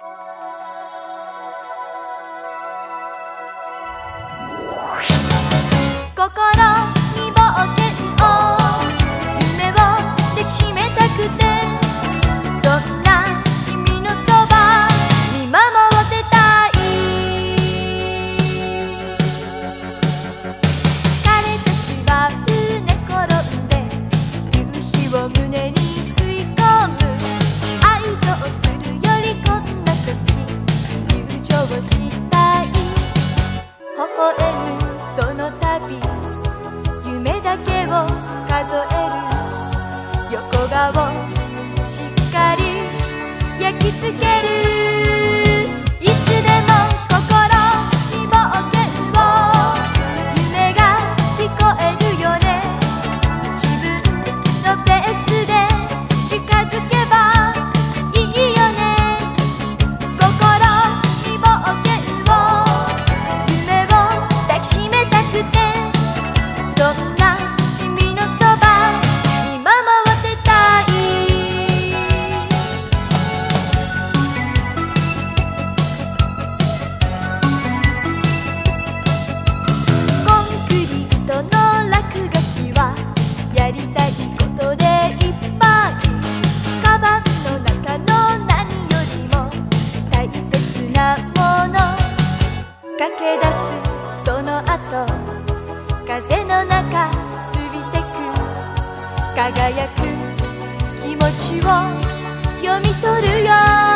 Bye. ヨをしっかり焼き付ける出すその後風の中ついてく輝く気持ちを読み取るよ